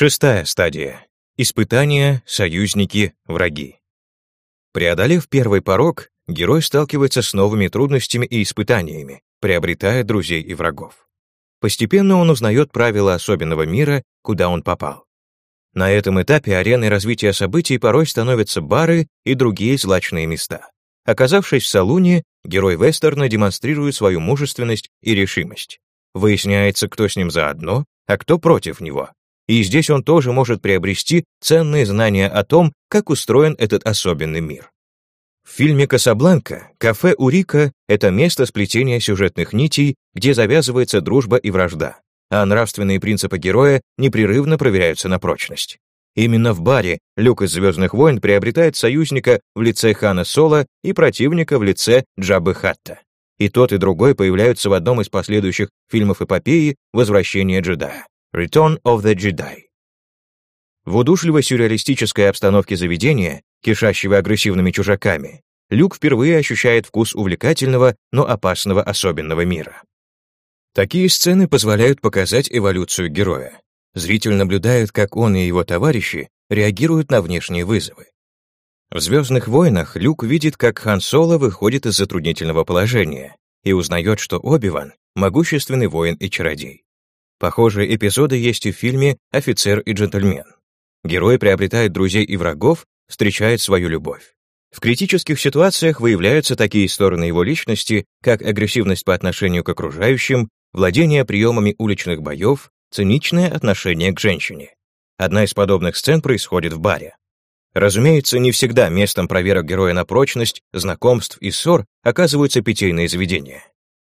Шестая стадия. Испытания, союзники, враги. Преодолев первый порог, герой сталкивается с новыми трудностями и испытаниями, приобретая друзей и врагов. Постепенно он узнает правила особенного мира, куда он попал. На этом этапе ареной развития событий порой становятся бары и другие злачные места. Оказавшись в салуне, герой вестерна демонстрирует свою мужественность и решимость. Выясняется, кто с ним заодно, а кто против него. И здесь он тоже может приобрести ценные знания о том, как устроен этот особенный мир. В фильме «Касабланка» кафе «Урика» — это место сплетения сюжетных нитей, где завязывается дружба и вражда, а нравственные принципы героя непрерывно проверяются на прочность. Именно в баре Люк из «Звездных войн» приобретает союзника в лице Хана Соло и противника в лице Джаббы Хатта. И тот, и другой появляются в одном из последующих фильмов эпопеи «Возвращение джедая» Return of the Jedi. В удушливой сюрреалистической обстановке заведения, кишащего агрессивными чужаками, Люк впервые ощущает вкус увлекательного, но опасного особенного мира. Такие сцены позволяют показать эволюцию героя. Зритель наблюдает, как он и его товарищи реагируют на внешние вызовы. В «Звездных войнах» Люк видит, как Хан Соло выходит из затруднительного положения и узнает, что Оби-Ван — могущественный воин и чародей. Похожие эпизоды есть и в фильме «Офицер и джентльмен». Герой приобретает друзей и врагов, встречает свою любовь. В критических ситуациях выявляются такие стороны его личности, как агрессивность по отношению к окружающим, владение приемами уличных боев, циничное отношение к женщине. Одна из подобных сцен происходит в баре. Разумеется, не всегда местом проверок героя на прочность, знакомств и ссор оказываются питейные заведения.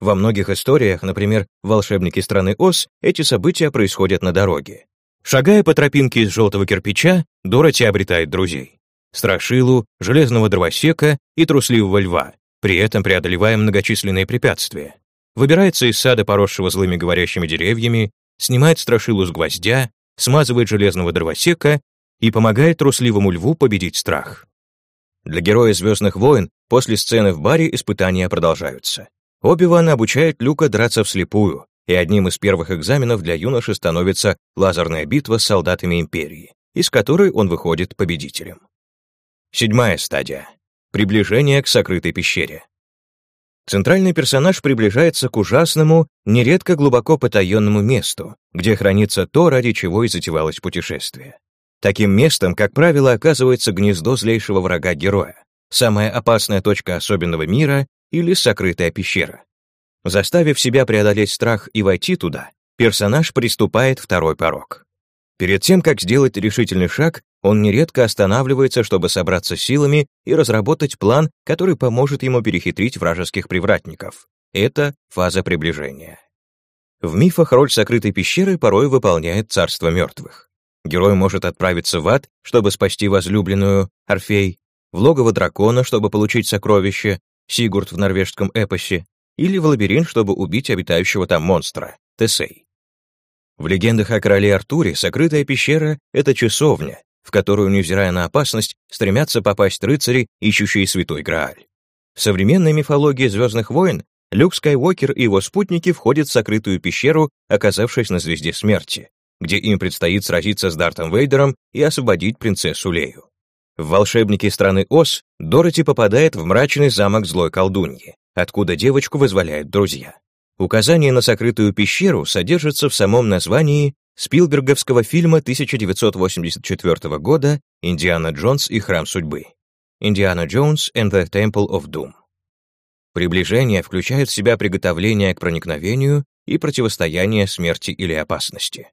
Во многих историях, например, «Волшебники страны Оз», эти события происходят на дороге. Шагая по тропинке из желтого кирпича, Дороти обретает друзей. Страшилу, железного дровосека и трусливого льва, при этом преодолевая многочисленные препятствия. Выбирается из сада, поросшего злыми говорящими деревьями, снимает страшилу с гвоздя, смазывает железного дровосека и помогает трусливому льву победить страх. Для героя «Звездных войн» после сцены в баре испытания продолжаются. Оби-Ван обучает Люка драться вслепую, и одним из первых экзаменов для юноши становится лазерная битва с солдатами Империи, из которой он выходит победителем. Седьмая стадия. Приближение к сокрытой пещере. Центральный персонаж приближается к ужасному, нередко глубоко потаенному месту, где хранится то, ради чего и затевалось путешествие. Таким местом, как правило, оказывается гнездо злейшего врага героя, самая опасная точка особенного мира или сокрытая пещера. Заставив себя преодолеть страх и войти туда, персонаж приступает второй порог. Перед тем, как сделать решительный шаг, он нередко останавливается, чтобы собраться силами и разработать план, который поможет ему перехитрить вражеских привратников. Это фаза приближения. В мифах роль сокрытой пещеры порой выполняет царство мертвых. Герой может отправиться в ад, чтобы спасти возлюбленную, Орфей, в логово дракона, чтобы получить сокровище, Сигурд в норвежском эпосе, или в лабиринт, чтобы убить обитающего там монстра, Тесей. В легендах о короле Артуре сокрытая пещера — это часовня, в которую, невзирая на опасность, стремятся попасть рыцари, ищущие святой Грааль. В современной мифологии «Звездных войн» Люк Скайуокер и его спутники входят в сокрытую пещеру, оказавшись на Звезде Смерти, где им предстоит сразиться с Дартом Вейдером и освободить принцессу Лею. В «Волшебнике страны Оз» Дороти попадает в мрачный замок злой колдуньи, откуда девочку вызволяют друзья. Указание на сокрытую пещеру содержится в самом названии Спилберговского фильма 1984 года «Индиана Джонс и Храм Судьбы» «Индиана Джонс and the Temple of Doom». Приближение включает в себя приготовление к проникновению и противостояние смерти или опасности.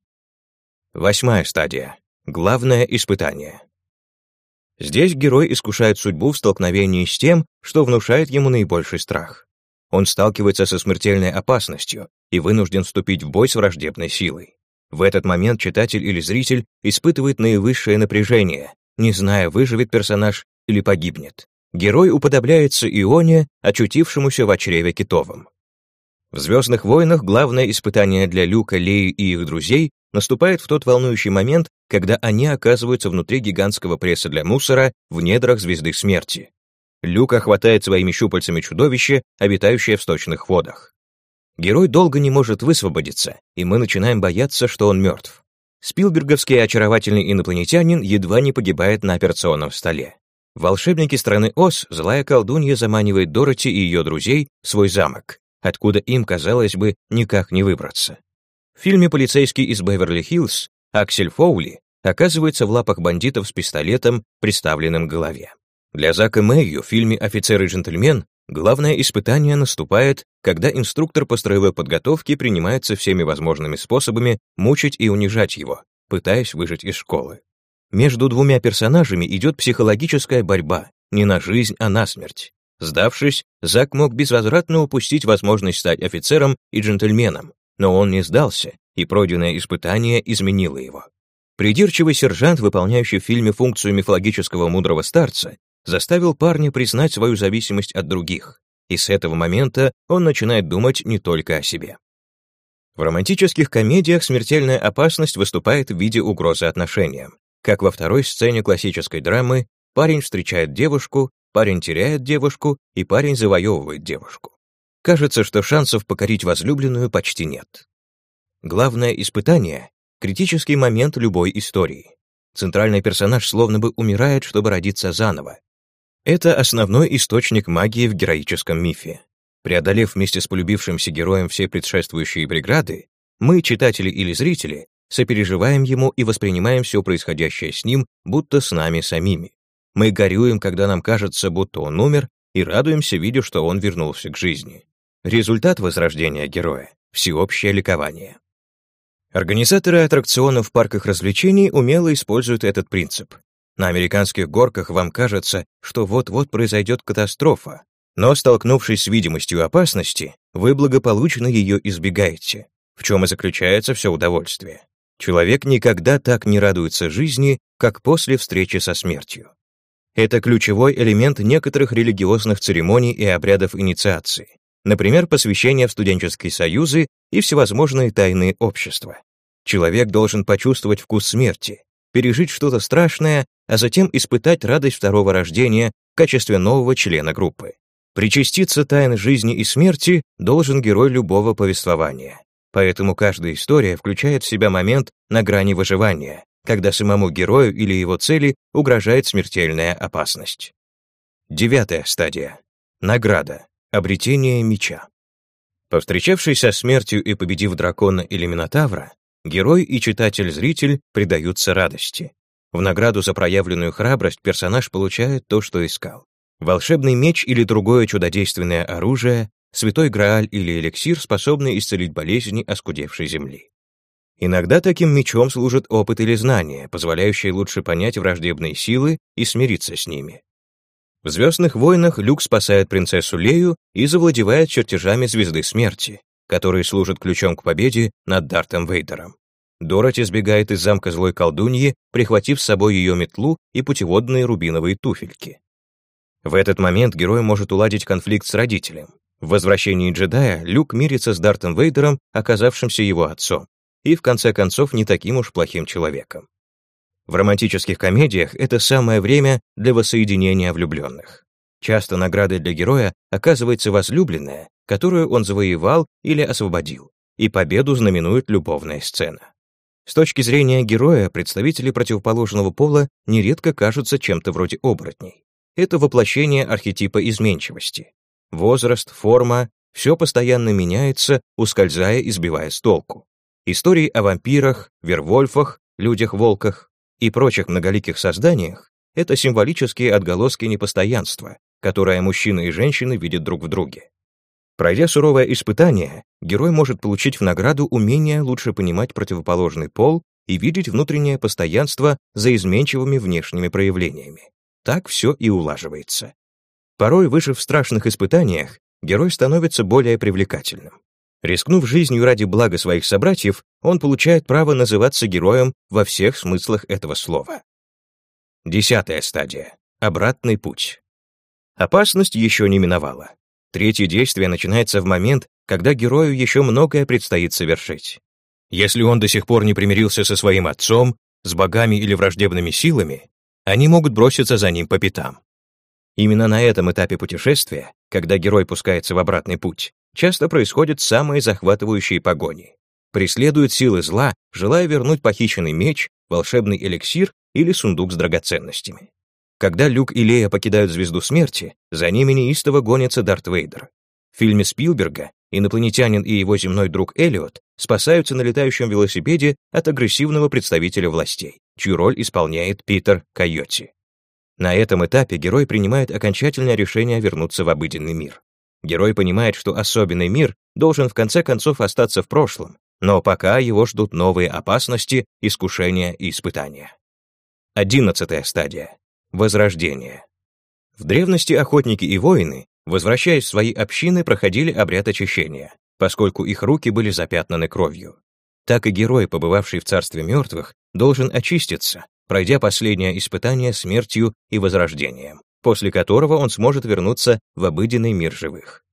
Восьмая стадия. Главное испытание. Здесь герой искушает судьбу в столкновении с тем, что внушает ему наибольший страх. Он сталкивается со смертельной опасностью и вынужден вступить в бой с враждебной силой. В этот момент читатель или зритель испытывает наивысшее напряжение, не зная, выживет персонаж или погибнет. Герой уподобляется Ионе, очутившемуся в чреве китовом. В «Звездных войнах» главное испытание для Люка, Леи и их друзей наступает в тот волнующий момент, когда они оказываются внутри гигантского пресса для мусора в недрах Звезды Смерти. Люка хватает своими щупальцами чудовище, обитающее в сточных водах. Герой долго не может высвободиться, и мы начинаем бояться, что он мертв. Спилберговский очаровательный инопланетянин едва не погибает на операционном столе. В «Волшебнике страны Оз» злая колдунья заманивает Дороти и ее друзей в свой замок, откуда им, казалось бы, никак не выбраться. В фильме «Полицейский из Беверли-Хиллз» Аксель Фоули оказывается в лапах бандитов с пистолетом, приставленным к голове. Для Зака Мэйю в фильме «Офицер и джентльмен» главное испытание наступает, когда инструктор по строевой подготовке принимается всеми возможными способами мучить и унижать его, пытаясь выжить из школы. Между двумя персонажами идет психологическая борьба, не на жизнь, а на смерть. Сдавшись, Зак мог безвозвратно упустить возможность стать офицером и джентльменом, но он не сдался, и пройденное испытание изменило его. Придирчивый сержант, выполняющий в фильме функцию мифологического мудрого старца, заставил парня признать свою зависимость от других, и с этого момента он начинает думать не только о себе. В романтических комедиях смертельная опасность выступает в виде угрозы отношениям. Как во второй сцене классической драмы, парень встречает девушку, парень теряет девушку и парень завоевывает девушку. Кажется, что шансов покорить возлюбленную почти нет. Главное испытание — критический момент любой истории. Центральный персонаж словно бы умирает, чтобы родиться заново. Это основной источник магии в героическом мифе. Преодолев вместе с полюбившимся героем все предшествующие преграды, мы, читатели или зрители, сопереживаем ему и воспринимаем все происходящее с ним, будто с нами самими. Мы горюем, когда нам кажется, будто он умер, и радуемся, видя, что он вернулся к жизни. Результат возрождения героя — всеобщее ликование. Организаторы аттракционов в парках развлечений умело используют этот принцип. На американских горках вам кажется, что вот-вот произойдет катастрофа, но, столкнувшись с видимостью опасности, вы благополучно ее избегаете, в чем и заключается все удовольствие. Человек никогда так не радуется жизни, как после встречи со смертью. Это ключевой элемент некоторых религиозных церемоний и обрядов инициации, например, посвящение в студенческие союзы и всевозможные тайные общества. Человек должен почувствовать вкус смерти, пережить что-то страшное, а затем испытать радость второго рождения в качестве нового члена группы. Причаститься тайн жизни и смерти должен герой любого повествования. Поэтому каждая история включает в себя момент на грани выживания, когда самому герою или его цели угрожает смертельная опасность. Девятая стадия. Награда. Обретение меча. Повстречавшись со смертью и победив дракона или минотавра, герой и читатель-зритель предаются радости. В награду за проявленную храбрость персонаж получает то, что искал. Волшебный меч или другое чудодейственное оружие, святой Грааль или эликсир, способный исцелить болезни оскудевшей земли. Иногда таким мечом служит опыт или знание, позволяющие лучше понять враждебные силы и смириться с ними. В «Звездных войнах» Люк спасает принцессу Лею и завладевает чертежами Звезды Смерти, которые служат ключом к победе над Дартом Вейдером. Дороти сбегает из замка злой колдуньи, прихватив с собой ее метлу и путеводные рубиновые туфельки. В этот момент герой может уладить конфликт с родителем. В «Возвращении джедая» Люк мирится с Дартом Вейдером, оказавшимся его отцом, и в конце концов не таким уж плохим человеком. В романтических комедиях это самое время для воссоединения влюбленных. Часто наградой для героя оказывается возлюбленная, которую он завоевал или освободил, и победу знаменует любовная сцена. С точки зрения героя, представители противоположного пола нередко кажутся чем-то вроде оборотней. Это воплощение архетипа изменчивости. Возраст, форма — все постоянно меняется, ускользая и сбивая с толку. Истории о вампирах, вервольфах, людях-волках и прочих многоликих созданиях — это символические отголоски непостоянства, которое мужчины и женщины видят друг в друге. Пройдя суровое испытание, герой может получить в награду умение лучше понимать противоположный пол и видеть внутреннее постоянство за изменчивыми внешними проявлениями. Так все и улаживается. Порой, выжив в страшных испытаниях, герой становится более привлекательным. Рискнув жизнью ради блага своих собратьев, он получает право называться героем во всех смыслах этого слова. Десятая стадия. Обратный путь. Опасность еще не миновала. Третье действие начинается в момент, когда герою еще многое предстоит совершить. Если он до сих пор не примирился со своим отцом, с богами или враждебными силами, они могут броситься за ним по пятам. Именно на этом этапе путешествия, когда герой пускается в обратный путь, часто происходят самые захватывающие погони. преследует силы зла, желая вернуть похищенный меч, волшебный эликсир или сундук с драгоценностями. Когда Люк и Лея покидают Звезду Смерти, за ними неистово гонится Дарт Вейдер. В фильме Спилберга инопланетянин и его земной друг Эллиот спасаются на летающем велосипеде от агрессивного представителя властей, чью роль исполняет Питер Койотти. На этом этапе герой принимает окончательное решение вернуться в обыденный мир. Герой понимает, что особенный мир должен в конце концов остаться в прошлом, но пока его ждут новые опасности, искушения и испытания. Одиннадцатая стадия. Возрождение. В древности охотники и воины, возвращаясь в свои общины, проходили обряд очищения, поскольку их руки были запятнаны кровью. Так и герой, побывавший в царстве мертвых, должен очиститься, пройдя последнее испытание смертью и возрождением, после которого он сможет вернуться в обыденный мир живых.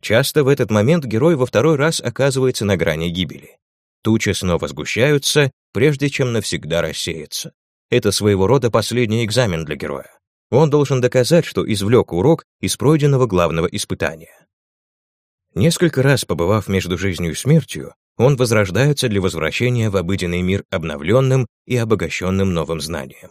Часто в этот момент герой во второй раз оказывается на грани гибели. Тучи снова сгущаются, прежде чем навсегда рассеяться. Это своего рода последний экзамен для героя. Он должен доказать, что извлек урок из пройденного главного испытания. Несколько раз побывав между жизнью и смертью, он возрождается для возвращения в обыденный мир обновленным и обогащенным новым знанием.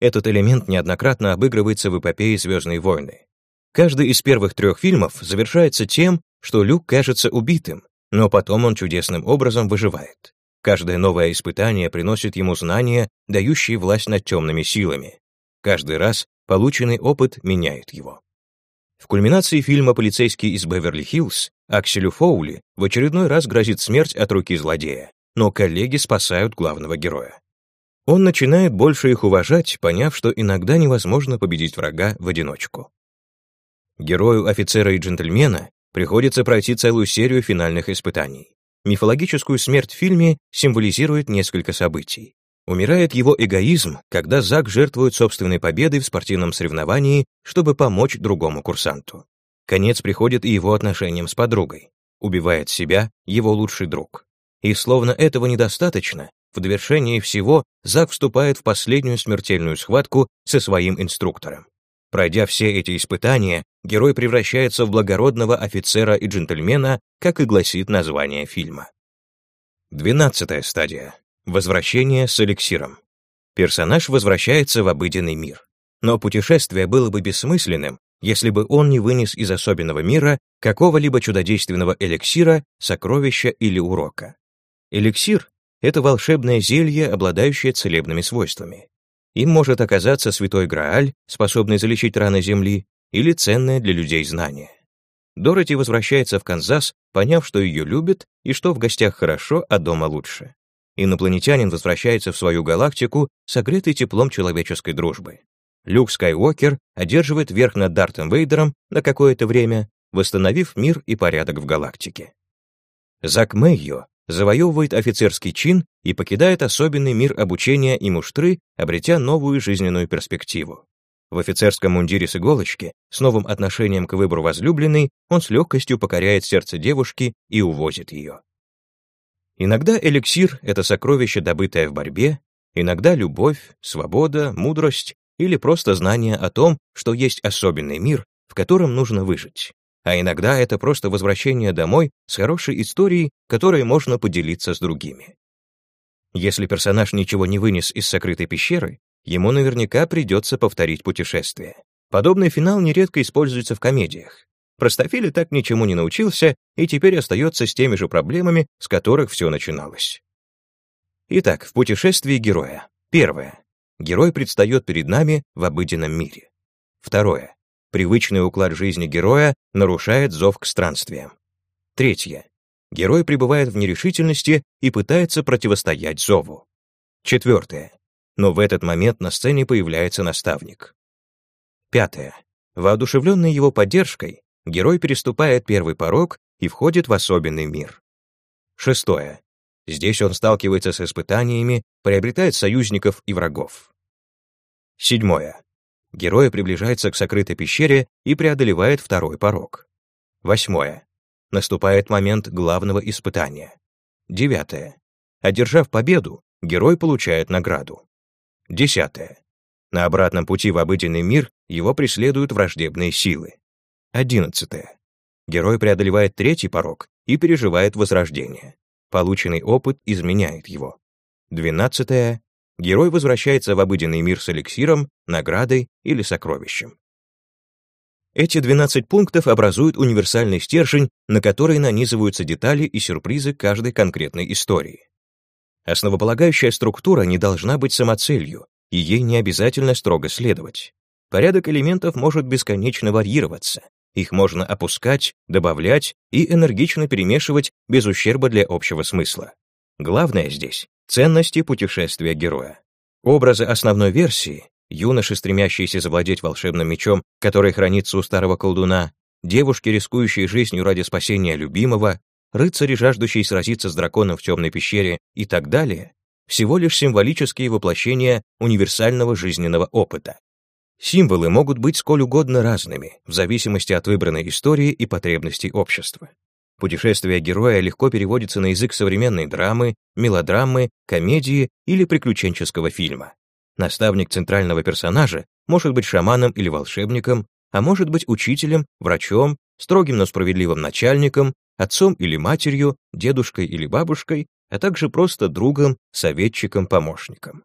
Этот элемент неоднократно обыгрывается в эпопее «Звездные войны». Каждый из первых трех фильмов завершается тем, что Люк кажется убитым, но потом он чудесным образом выживает. Каждое новое испытание приносит ему знания, дающие власть над темными силами. Каждый раз полученный опыт меняет его. В кульминации фильма «Полицейский из Беверли-Хиллз» Акселю Фоули в очередной раз грозит смерть от руки злодея, но коллеги спасают главного героя. Он начинает больше их уважать, поняв, что иногда невозможно победить врага в одиночку. Герою офицера и джентльмена приходится пройти целую серию финальных испытаний. Мифологическую смерть в фильме символизирует несколько событий. Умирает его эгоизм, когда Зак жертвует собственной победой в спортивном соревновании, чтобы помочь другому курсанту. Конец приходит и его отношениям с подругой. Убивает себя его лучший друг. И словно этого недостаточно, в довершении всего Зак вступает в последнюю смертельную схватку со своим инструктором. Пройдя все эти испытания, герой превращается в благородного офицера и джентльмена, как и гласит название фильма. Двенадцатая стадия. Возвращение с эликсиром. Персонаж возвращается в обыденный мир. Но путешествие было бы бессмысленным, если бы он не вынес из особенного мира какого-либо чудодейственного эликсира, сокровища или урока. Эликсир — это волшебное зелье, обладающее целебными свойствами. Им может оказаться святой Грааль, способный залечить раны Земли, или ценное для людей знание. Дороти возвращается в Канзас, поняв, что ее любят и что в гостях хорошо, а дома лучше. Инопланетянин возвращается в свою галактику, согретый теплом человеческой дружбы. Люк Скайуокер одерживает верх над Дартом Вейдером на какое-то время, восстановив мир и порядок в галактике. Зак Мэйо завоевывает офицерский чин и покидает особенный мир обучения и муштры, обретя новую жизненную перспективу. В офицерском мундире с иголочки, с новым отношением к выбору возлюбленной, он с легкостью покоряет сердце девушки и увозит ее. Иногда эликсир — это сокровище, добытое в борьбе, иногда любовь, свобода, мудрость или просто знание о том, что есть особенный мир, в котором нужно выжить. А иногда это просто возвращение домой с хорошей историей, которой можно поделиться с другими. Если персонаж ничего не вынес из сокрытой пещеры, ему наверняка придется повторить путешествие. Подобный финал нередко используется в комедиях. Простофиля так ничему не научился и теперь остается с теми же проблемами, с которых все начиналось. Итак, в путешествии героя. Первое. Герой предстает перед нами в обыденном мире. Второе. Привычный уклад жизни героя нарушает зов к странствиям. Третье. Герой пребывает в нерешительности и пытается противостоять зову. Четвертое. Но в этот момент на сцене появляется наставник. Пятое. Воодушевленный его поддержкой, герой переступает первый порог и входит в особенный мир. Шестое. Здесь он сталкивается с испытаниями, приобретает союзников и врагов. Седьмое. Герой приближается к сокрытой пещере и преодолевает второй порог. Восьмое. Наступает момент главного испытания. Девятое. Одержав победу, герой получает награду. Десятое. На обратном пути в обыденный мир его преследуют враждебные силы. Одиннадцатое. Герой преодолевает третий порог и переживает возрождение. полученный опыт изменяет его. Двенадцатое. Герой возвращается в обыденный мир с эликсиром, наградой или сокровищем. Эти 12 пунктов образуют универсальный стержень, на который нанизываются детали и сюрпризы каждой конкретной истории. Основополагающая структура не должна быть самоцелью, и ей не обязательно строго следовать. Порядок элементов может бесконечно варьироваться. Их можно опускать, добавлять и энергично перемешивать без ущерба для общего смысла. Главное здесь — ценности путешествия героя. Образы основной версии юноши, стремящиеся завладеть волшебным мечом, который хранится у старого колдуна, девушки, рискующие жизнью ради спасения любимого, рыцари, жаждущие сразиться с драконом в темной пещере и так далее, всего лишь символические воплощения универсального жизненного опыта. Символы могут быть сколь угодно разными, в зависимости от выбранной истории и потребностей общества. Путешествие героя легко переводится на язык современной драмы, мелодрамы, комедии или приключенческого фильма. Наставник центрального персонажа может быть шаманом или волшебником, а может быть учителем, врачом, строгим, но справедливым начальником, отцом или матерью, дедушкой или бабушкой, а также просто другом, советчиком, помощником.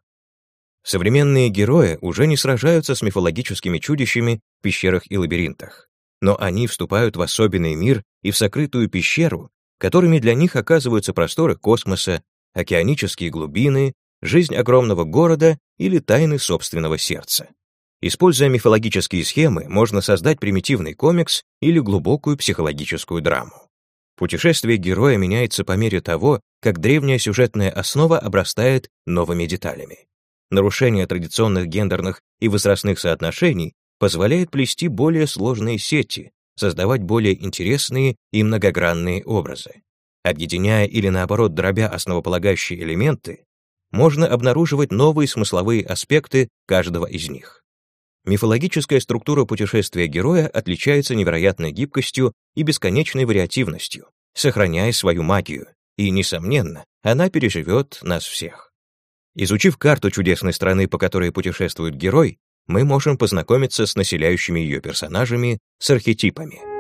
Современные герои уже не сражаются с мифологическими чудищами в пещерах и лабиринтах, но они вступают в особенный мир и в сокрытую пещеру, которыми для них оказываются просторы космоса, океанические глубины, жизнь огромного города или тайны собственного сердца. Используя мифологические схемы, можно создать примитивный комикс или глубокую психологическую драму. Путешествие героя меняется по мере того, как древняя сюжетная основа обрастает новыми деталями. Нарушение традиционных гендерных и возрастных соотношений позволяет плести более сложные сети, создавать более интересные и многогранные образы. Объединяя или наоборот дробя основополагающие элементы, можно обнаруживать новые смысловые аспекты каждого из них. Мифологическая структура путешествия героя отличается невероятной гибкостью и бесконечной вариативностью, сохраняя свою магию, и, несомненно, она переживет нас всех. Изучив карту чудесной страны, по которой путешествует герой, мы можем познакомиться с населяющими ее персонажами, с архетипами.